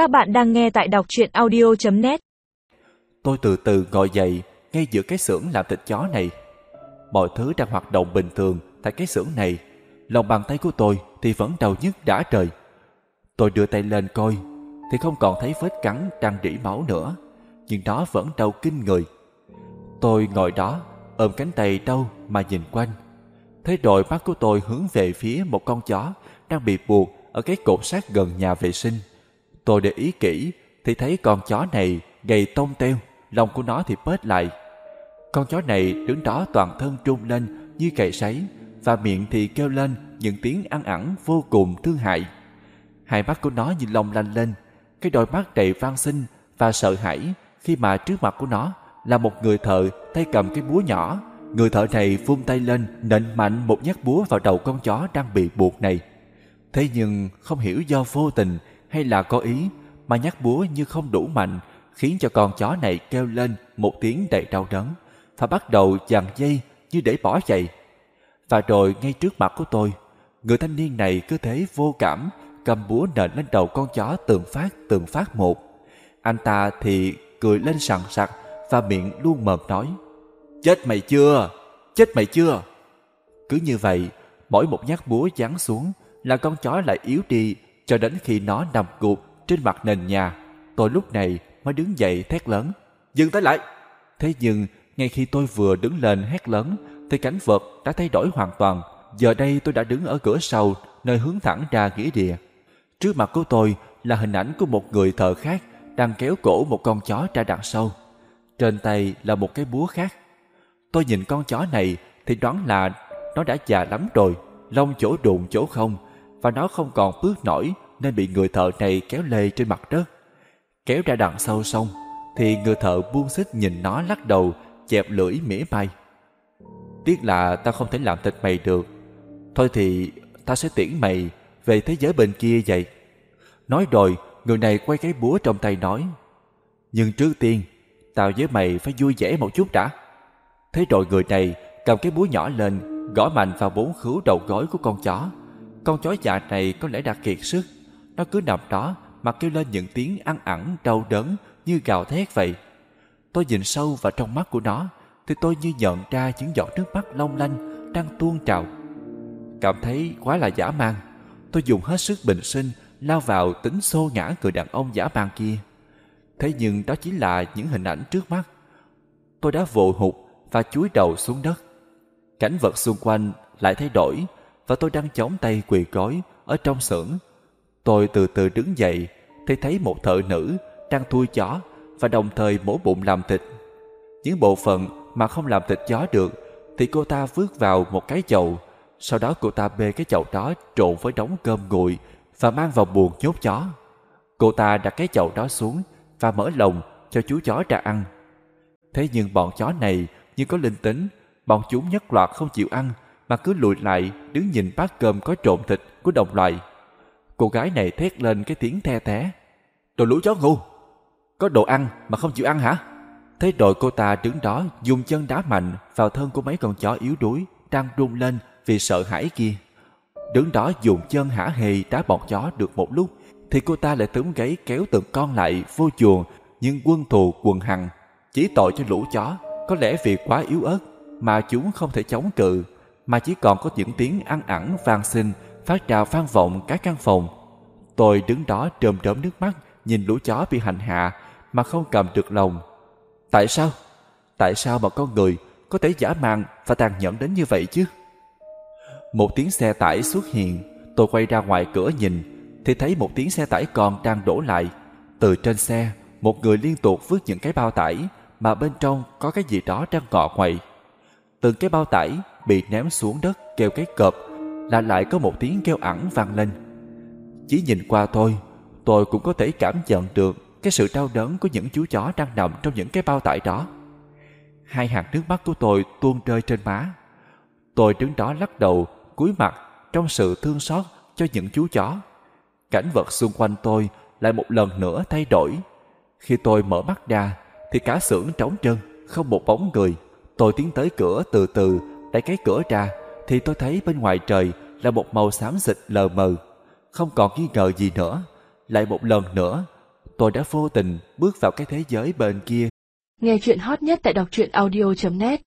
Các bạn đang nghe tại đọc truyện audio.net Tôi từ từ ngồi dậy, ngay giữa cái xưởng làm thịt chó này. Mọi thứ đang hoạt động bình thường tại cái xưởng này. Lòng bàn tay của tôi thì vẫn đau nhức đã trời. Tôi đưa tay lên coi, thì không còn thấy vết cắn đang rỉ máu nữa. Nhưng đó vẫn đau kinh người. Tôi ngồi đó, ôm cánh tay đau mà nhìn quanh. Thế rồi mắt của tôi hướng về phía một con chó đang bị buộc ở cái cột sát gần nhà vệ sinh. Tôi để ý kỹ thì thấy con chó này gầy tông teo, lòng của nó thì bớt lại. Con chó này đứng đó toàn thân trung lên như cày sấy và miệng thì kêu lên những tiếng ăn ẳng vô cùng thương hại. Hai mắt của nó như lòng lanh lên, cái đôi mắt đầy van xin và sợ hãi khi mà trước mặt của nó là một người thợ tay cầm cái búa nhỏ. Người thợ này vung tay lên nện mạnh một nhát búa vào đầu con chó đang bị buộc này. Thế nhưng không hiểu do vô tình hay là có ý mà nhát búa như không đủ mạnh khiến cho con chó này kêu lên một tiếng đầy đau đớn và bắt đầu giằng dây như để bỏ chạy. Và rồi ngay trước mặt của tôi, người thanh niên này cứ thế vô cảm cầm búa nện lên đầu con chó từng phát từng phát một. Anh ta thì cười lên sằng sặc và miệng luôn mồm nói Chết mày chưa? Chết mày chưa? Cứ như vậy, mỗi một nhát búa giáng xuống là con chó lại yếu đi cho đến khi nó nằm gục trên mặt nền nhà. Tôi lúc này mới đứng dậy thét lớn. Dừng tới lại! Thế nhưng, ngay khi tôi vừa đứng lên hét lớn, thì cảnh vật đã thay đổi hoàn toàn. Giờ đây tôi đã đứng ở cửa sau, nơi hướng thẳng ra nghĩa địa. Trước mặt của tôi là hình ảnh của một người thợ khác đang kéo cổ một con chó ra đằng sau. Trên tay là một cái búa khác. Tôi nhìn con chó này thì đoán là nó đã già lắm rồi, lông chỗ đụng chỗ không, và nó không còn bước nổi nên bị người thợ này kéo lê trên mặt đất. Kéo ra đằng sau xong, thì người thợ buông xích nhìn nó lắc đầu, chẹp lưỡi mỉa mai. Tiếc là ta không thể làm thịt mày được. Thôi thì ta sẽ tiễn mày về thế giới bên kia vậy. Nói rồi, người này quay cái búa trong tay nói. Nhưng trước tiên, tao với mày phải vui vẻ một chút đã. Thế rồi người này cầm cái búa nhỏ lên, gõ mạnh vào bốn khứu đầu gối của con chó. Con chó già này có lẽ đã kiệt sức. Nó cứ nằm đó, mà kêu lên những tiếng ăn ẳng đau đớn, như gào thét vậy. Tôi nhìn sâu vào trong mắt của nó, thì tôi như nhận ra những giọt nước mắt long lanh đang tuôn trào. Cảm thấy quá là giả mang. Tôi dùng hết sức bình sinh lao vào tính xô ngã người đàn ông giả mang kia. Thế nhưng đó chỉ là những hình ảnh trước mắt. Tôi đã vội hụt và chúi đầu xuống đất. Cảnh vật xung quanh lại thay đổi, và tôi đang chống tay quỳ gối ở trong xưởng. Tôi từ từ đứng dậy thì thấy một thợ nữ đang thui chó và đồng thời mổ bụng làm thịt. Những bộ phận mà không làm thịt chó được thì cô ta vứt vào một cái chậu. Sau đó cô ta bê cái chậu đó trộn với đống cơm nguội và mang vào buồng nhốt chó. Cô ta đặt cái chậu đó xuống và mở lồng cho chú chó ra ăn. Thế nhưng bọn chó này như có linh tính, bọn chúng nhất loạt không chịu ăn mà cứ lùi lại đứng nhìn bát cơm có trộn thịt của đồng loại. Cô gái này thét lên cái tiếng the té. Đồ lũ chó ngu! Có đồ ăn mà không chịu ăn hả? Thế rồi cô ta đứng đó, dùng chân đá mạnh vào thân của mấy con chó yếu đuối đang run lên vì sợ hãi kia. Đứng đó dùng chân hả hề đá bọn chó được một lúc, thì cô ta lại túm gáy kéo từng con lại vô chuồng, nhưng quân thù quần hằng, chỉ tội cho lũ chó có lẽ vì quá yếu ớt mà chúng không thể chống cự, mà chỉ còn có những tiếng ăn ẳng vang xin phát ra vang vọng cả căn phòng. Tôi đứng đó trơm trớm nước mắt nhìn lũ chó bị hành hạ mà không cầm được lòng. Tại sao? Tại sao mà con người có thể giả mang và tàn nhẫn đến như vậy chứ? Một tiếng xe tải xuất hiện, tôi quay ra ngoài cửa nhìn thì thấy một tiếng xe tải còn đang đổ lại. Từ trên xe, một người liên tục vứt những cái bao tải mà bên trong có cái gì đó đang ngọ quậy. Từng cái bao tải bị ném xuống đất kêu cái cọp là lại có một tiếng kêu ẳng vang lên. Chỉ nhìn qua thôi, tôi cũng có thể cảm nhận được cái sự đau đớn của những chú chó đang nằm trong những cái bao tải đó. Hai hàng nước mắt của tôi tuôn rơi trên má. Tôi đứng đó lắc đầu, cúi mặt trong sự thương xót cho những chú chó. Cảnh vật xung quanh tôi lại một lần nữa thay đổi. Khi tôi mở mắt ra, thì cả xưởng trống trơn, không một bóng người. Tôi tiến tới cửa từ từ, đẩy cái cửa ra, thì tôi thấy bên ngoài trời là một màu xám xịt lờ mờ. Không còn nghi ngờ gì nữa. Lại một lần nữa, tôi đã vô tình bước vào cái thế giới bên kia. Nghe chuyện hot nhất tại đọc truyện audio.net